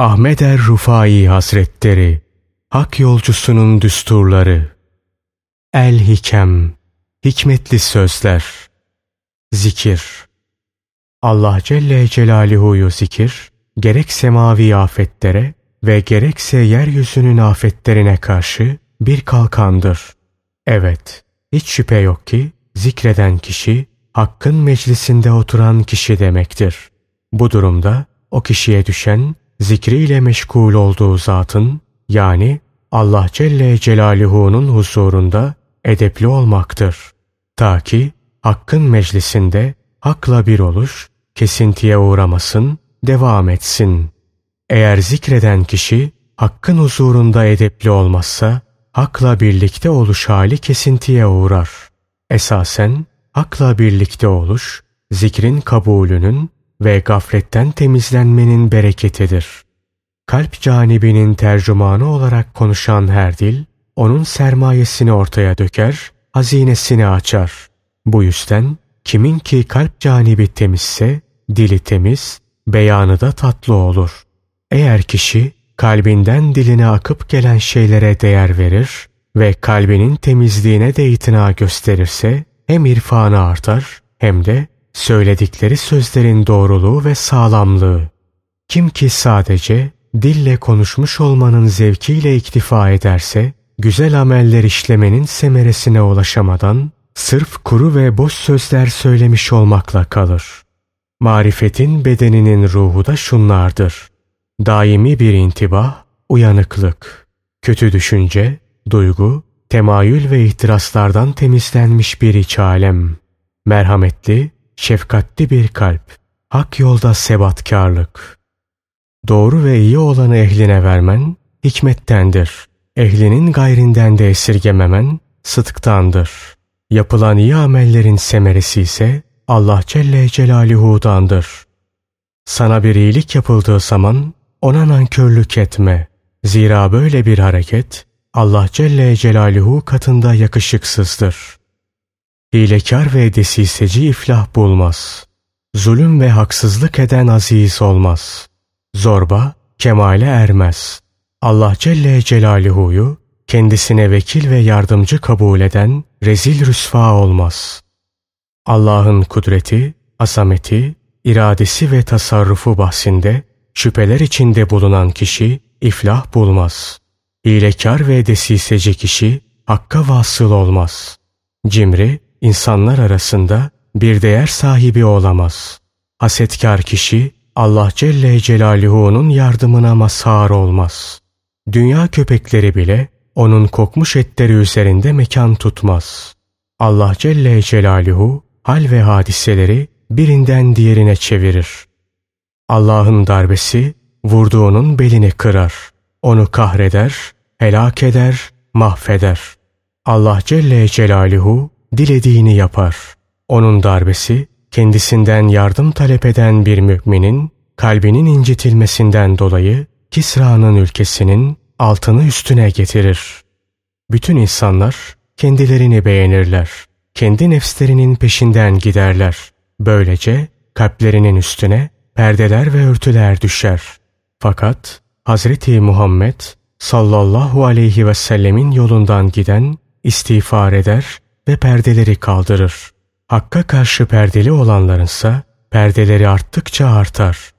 Ahmet er Rufai Hazretleri Hak yolcusunun düsturları El Hikem Hikmetli sözler Zikir Allah Celle Celaluhu'yu zikir, gerek semavi afetlere ve gerekse yeryüzünün afetlerine karşı bir kalkandır. Evet, hiç şüphe yok ki zikreden kişi Hakk'ın meclisinde oturan kişi demektir. Bu durumda o kişiye düşen zikriyle meşgul olduğu zatın yani Allah Celle Celaluhu'nun huzurunda edepli olmaktır. Ta ki Hakk'ın meclisinde hakla bir oluş, kesintiye uğramasın, devam etsin. Eğer zikreden kişi Hakk'ın huzurunda edepli olmazsa, hakla birlikte oluş hali kesintiye uğrar. Esasen hakla birlikte oluş, zikrin kabulünün ve gafletten temizlenmenin bereketidir. Kalp canibinin tercümanı olarak konuşan her dil, onun sermayesini ortaya döker, hazinesini açar. Bu yüzden kimin ki kalp canibi temizse, dili temiz, beyanı da tatlı olur. Eğer kişi kalbinden diline akıp gelen şeylere değer verir ve kalbinin temizliğine de itina gösterirse hem irfanı artar hem de söyledikleri sözlerin doğruluğu ve sağlamlığı. Kim ki sadece dille konuşmuş olmanın zevkiyle iktifa ederse, güzel ameller işlemenin semeresine ulaşamadan, sırf kuru ve boş sözler söylemiş olmakla kalır. Marifetin bedeninin ruhu da şunlardır. Daimi bir intibah, uyanıklık, kötü düşünce, duygu, temayül ve ihtiraslardan temizlenmiş bir iç alem, merhametli, şefkatli bir kalp, hak yolda sebatkarlık. Doğru ve iyi olanı ehline vermen, hikmettendir. Ehlinin gayrinden de esirgememen, sıdktandır. Yapılan iyi amellerin semeresi ise Allah Celle Celaluhu'dandır. Sana bir iyilik yapıldığı zaman ona nankörlük etme. Zira böyle bir hareket Allah Celle Celaluhu katında yakışıksızdır. Hilekar ve desiseci iflah bulmaz. Zulüm ve haksızlık eden aziz olmaz. Zorba kemale ermez. Allah Celle Celaluhu'yu kendisine vekil ve yardımcı kabul eden rezil rüsva olmaz. Allah'ın kudreti, asameti, iradesi ve tasarrufu bahsinde şüpheler içinde bulunan kişi iflah bulmaz. Hilekar ve desiseci kişi hakka vasıl olmaz. Cimri, insanlar arasında bir değer sahibi olamaz. Hasetkar kişi Allah Celle Celaluhu'nun yardımına mazhar olmaz. Dünya köpekleri bile onun kokmuş etleri üzerinde mekan tutmaz. Allah Celle Celaluhu hal ve hadiseleri birinden diğerine çevirir. Allah'ın darbesi vurduğunun belini kırar. Onu kahreder, helak eder, mahveder. Allah Celle Celaluhu dilediğini yapar. Onun darbesi kendisinden yardım talep eden bir müminin kalbinin incitilmesinden dolayı Kisra'nın ülkesinin altını üstüne getirir. Bütün insanlar kendilerini beğenirler. Kendi nefslerinin peşinden giderler. Böylece kalplerinin üstüne perdeler ve örtüler düşer. Fakat Hazreti Muhammed sallallahu aleyhi ve sellemin yolundan giden istiğfar eder ve perdeleri kaldırır. Hakka karşı perdeli olanlarınsa perdeleri arttıkça artar.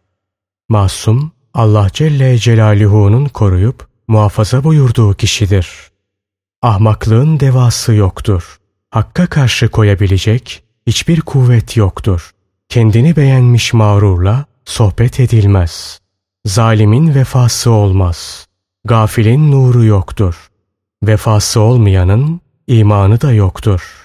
Masum Allah Celle Celaluhu'nun koruyup muhafaza buyurduğu kişidir. Ahmaklığın devası yoktur. Hakka karşı koyabilecek hiçbir kuvvet yoktur. Kendini beğenmiş mağrurla sohbet edilmez. Zalimin vefası olmaz. Gafilin nuru yoktur. Vefası olmayanın imanı da yoktur.